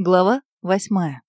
Глава восьмая.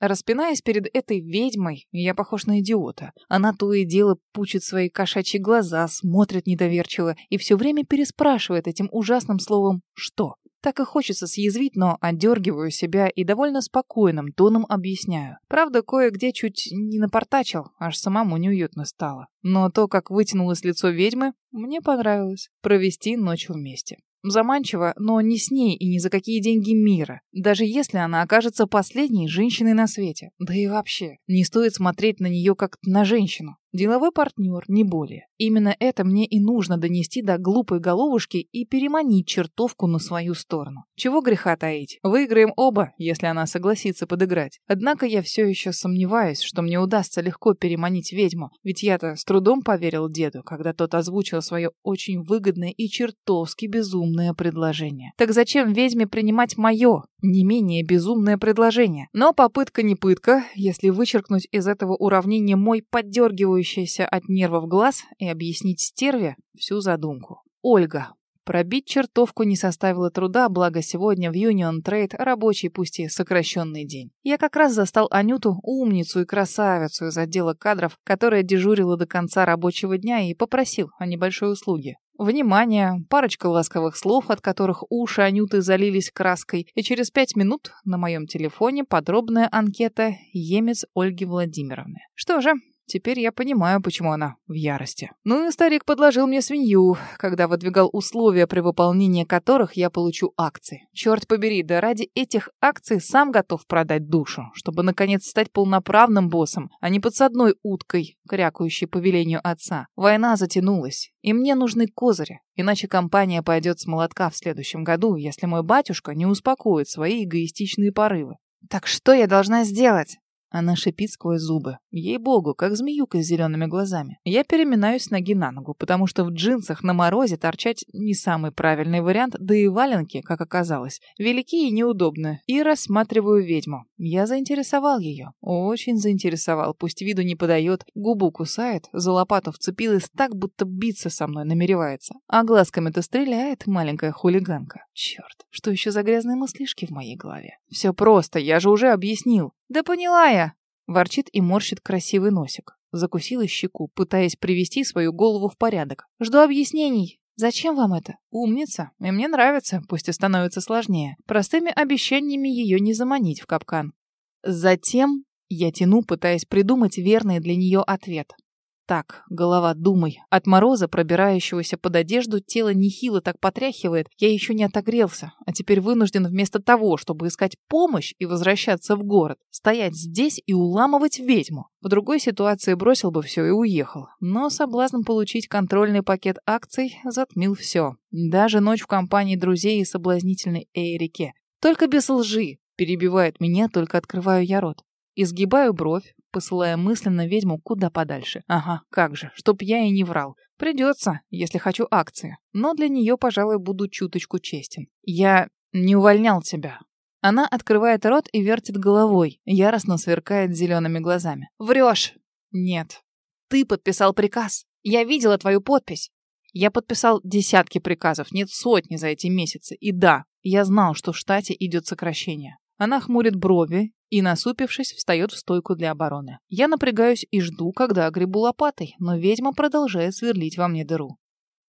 Распинаясь перед этой ведьмой, я похож на идиота. Она то и дело пучит свои кошачьи глаза, смотрит недоверчиво и все время переспрашивает этим ужасным словом «что?». Так и хочется съязвить, но отдергиваю себя и довольно спокойным тоном объясняю. Правда, кое-где чуть не напортачил, аж самому неуютно стало. Но то, как вытянулось лицо ведьмы, мне понравилось. Провести ночь вместе. Заманчиво, но не с ней и ни за какие деньги мира. Даже если она окажется последней женщиной на свете. Да и вообще, не стоит смотреть на нее как на женщину. Деловой партнер, не более. Именно это мне и нужно донести до глупой головушки и переманить чертовку на свою сторону. Чего греха таить? Выиграем оба, если она согласится подыграть. Однако я все еще сомневаюсь, что мне удастся легко переманить ведьму, ведь я-то с трудом поверил деду, когда тот озвучил свое очень выгодное и чертовски безумное предложение. Так зачем ведьме принимать мое, не менее безумное предложение? Но попытка не пытка, если вычеркнуть из этого уравнения мой поддергивающий дергающийся от нервов глаз и объяснить стерве всю задумку. Ольга. Пробить чертовку не составило труда, благо сегодня в Union Trade рабочий, пусть и сокращенный день. Я как раз застал Анюту, умницу и красавицу из отдела кадров, которая дежурила до конца рабочего дня и попросил о небольшой услуге. Внимание, парочка ласковых слов, от которых уши Анюты залились краской, и через пять минут на моем телефоне подробная анкета «Емец Ольги Владимировны». Что же, Теперь я понимаю, почему она в ярости. Ну и старик подложил мне свинью, когда выдвигал условия, при выполнении которых я получу акции. Черт побери, да ради этих акций сам готов продать душу, чтобы наконец стать полноправным боссом, а не подсадной уткой, крякающей по велению отца. Война затянулась, и мне нужны козыри, иначе компания пойдет с молотка в следующем году, если мой батюшка не успокоит свои эгоистичные порывы. Так что я должна сделать? Она шипит сквозь зубы. Ей-богу, как змеюка с зелеными глазами. Я переминаюсь ноги на ногу, потому что в джинсах на морозе торчать не самый правильный вариант, да и валенки, как оказалось, велики и неудобны. И рассматриваю ведьму. Я заинтересовал ее. Очень заинтересовал, пусть виду не подает, губу кусает, за лопату вцепилась так, будто биться со мной намеревается. А глазками-то стреляет маленькая хулиганка. Черт, что еще за грязные мыслишки в моей голове? Все просто, я же уже объяснил. «Да поняла я!» Ворчит и морщит красивый носик. Закусила щеку, пытаясь привести свою голову в порядок. «Жду объяснений!» «Зачем вам это?» «Умница. И мне нравится, пусть и становится сложнее. Простыми обещаниями ее не заманить в капкан». Затем я тяну, пытаясь придумать верный для нее ответ. Так, голова, думай. От мороза, пробирающегося под одежду, тело нехило так потряхивает. Я еще не отогрелся, а теперь вынужден вместо того, чтобы искать помощь и возвращаться в город, стоять здесь и уламывать ведьму. В другой ситуации бросил бы все и уехал. Но соблазн получить контрольный пакет акций затмил все. Даже ночь в компании друзей и соблазнительной Эрике. Только без лжи. Перебивает меня, только открываю я рот. Изгибаю бровь, посылая мысленно ведьму куда подальше. Ага, как же, чтоб я и не врал. Придется, если хочу акции. Но для нее, пожалуй, буду чуточку честен. Я не увольнял тебя. Она открывает рот и вертит головой, яростно сверкает зелеными глазами. Врешь. Нет. Ты подписал приказ. Я видела твою подпись. Я подписал десятки приказов, нет сотни за эти месяцы. И да, я знал, что в штате идет сокращение. Она хмурит брови и, насупившись, встает в стойку для обороны. Я напрягаюсь и жду, когда огребу лопатой, но ведьма продолжает сверлить во мне дыру.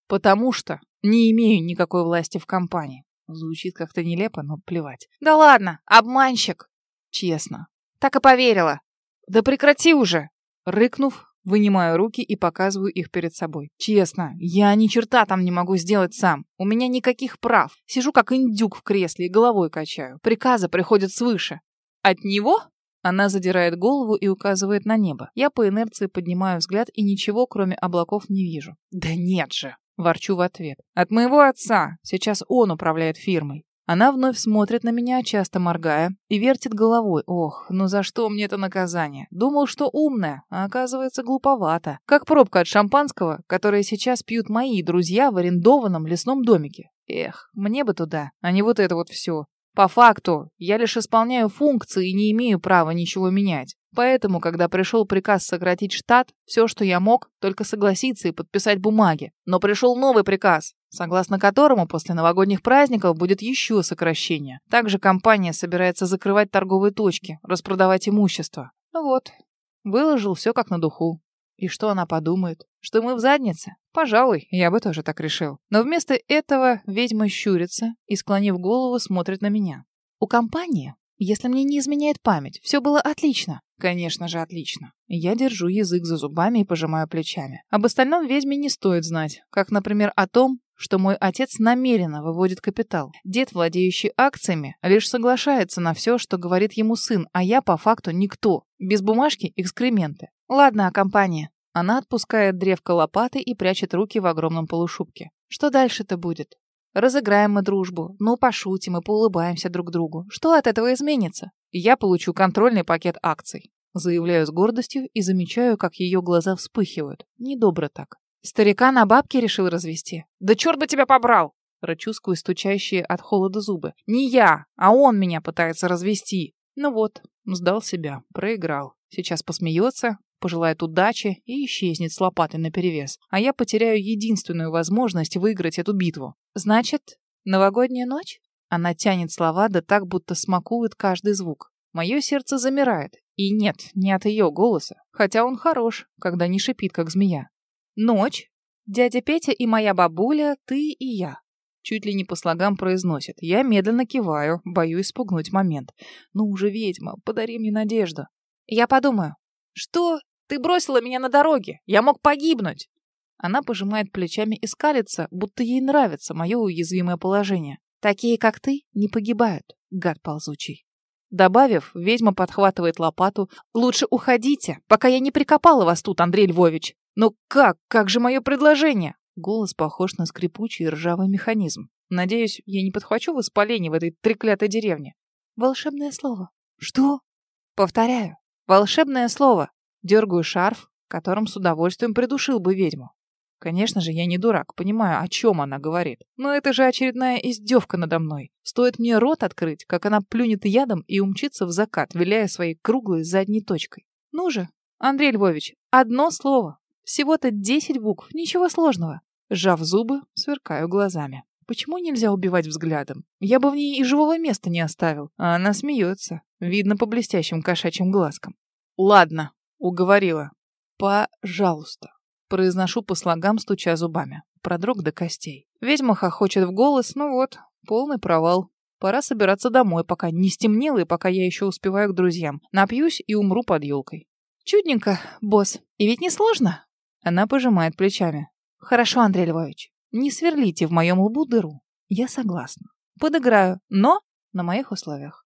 «Потому что не имею никакой власти в компании». Звучит как-то нелепо, но плевать. «Да ладно, обманщик!» «Честно». «Так и поверила». «Да прекрати уже!» Рыкнув, Вынимаю руки и показываю их перед собой. Честно, я ни черта там не могу сделать сам. У меня никаких прав. Сижу как индюк в кресле и головой качаю. Приказы приходят свыше. От него? Она задирает голову и указывает на небо. Я по инерции поднимаю взгляд и ничего, кроме облаков, не вижу. Да нет же. Ворчу в ответ. От моего отца. Сейчас он управляет фирмой. Она вновь смотрит на меня, часто моргая, и вертит головой. Ох, ну за что мне это наказание? Думал, что умная, а оказывается глуповато. Как пробка от шампанского, которое сейчас пьют мои друзья в арендованном лесном домике. Эх, мне бы туда, а не вот это вот все. По факту, я лишь исполняю функции и не имею права ничего менять. Поэтому, когда пришел приказ сократить штат, все, что я мог, только согласиться и подписать бумаги. Но пришел новый приказ согласно которому после новогодних праздников будет еще сокращение. Также компания собирается закрывать торговые точки, распродавать имущество. Ну вот, выложил все как на духу. И что она подумает? Что мы в заднице? Пожалуй, я бы тоже так решил. Но вместо этого ведьма щурится и, склонив голову, смотрит на меня. У компании, если мне не изменяет память, все было отлично. Конечно же, отлично. Я держу язык за зубами и пожимаю плечами. Об остальном ведьме не стоит знать. Как, например, о том, что мой отец намеренно выводит капитал. Дед, владеющий акциями, лишь соглашается на все, что говорит ему сын, а я по факту никто. Без бумажки – экскременты. Ладно, о компании. Она отпускает древко лопаты и прячет руки в огромном полушубке. Что дальше-то будет? Разыграем мы дружбу, ну пошутим и поулыбаемся друг другу. Что от этого изменится? Я получу контрольный пакет акций. Заявляю с гордостью и замечаю, как ее глаза вспыхивают. Недобро так. Старика на бабки решил развести. Да черт бы тебя побрал! Рычу сквозь стучащие от холода зубы. Не я, а он меня пытается развести. Ну вот, сдал себя, проиграл. Сейчас посмеется, пожелает удачи и исчезнет с лопатой наперевес. А я потеряю единственную возможность выиграть эту битву. Значит, новогодняя ночь? Она тянет слова, да так, будто смакует каждый звук. Мое сердце замирает. И нет, не от ее голоса. Хотя он хорош, когда не шипит, как змея. Ночь. Дядя Петя и моя бабуля, ты и я. Чуть ли не по слогам произносит. Я медленно киваю, боюсь спугнуть момент. Ну уже, ведьма, подари мне надежду. Я подумаю. Что? Ты бросила меня на дороге. Я мог погибнуть. Она пожимает плечами и скалится, будто ей нравится мое уязвимое положение. Такие, как ты, не погибают, гад ползучий. Добавив, ведьма подхватывает лопату. «Лучше уходите, пока я не прикопала вас тут, Андрей Львович!» «Но как? Как же мое предложение?» Голос похож на скрипучий ржавый механизм. Надеюсь, я не подхвачу воспаление в этой треклятой деревне. Волшебное слово. Что? Повторяю. Волшебное слово. Дергаю шарф, которым с удовольствием придушил бы ведьму. Конечно же, я не дурак, понимаю, о чем она говорит. Но это же очередная издевка надо мной. Стоит мне рот открыть, как она плюнет ядом и умчится в закат, виляя своей круглой задней точкой. Ну же, Андрей Львович, одно слово. Всего-то десять букв, ничего сложного. Сжав зубы, сверкаю глазами. Почему нельзя убивать взглядом? Я бы в ней и живого места не оставил. А она смеется. Видно по блестящим кошачьим глазкам. Ладно, уговорила. Пожалуйста. Произношу по слогам, стуча зубами. Продрог до костей. Ведьма хохочет в голос, ну вот, полный провал. Пора собираться домой, пока не стемнело и пока я еще успеваю к друзьям. Напьюсь и умру под елкой. Чудненько, босс. И ведь не сложно. Она пожимает плечами. Хорошо, Андрей Львович, не сверлите в моем лбу дыру. Я согласна. Подыграю, но на моих условиях.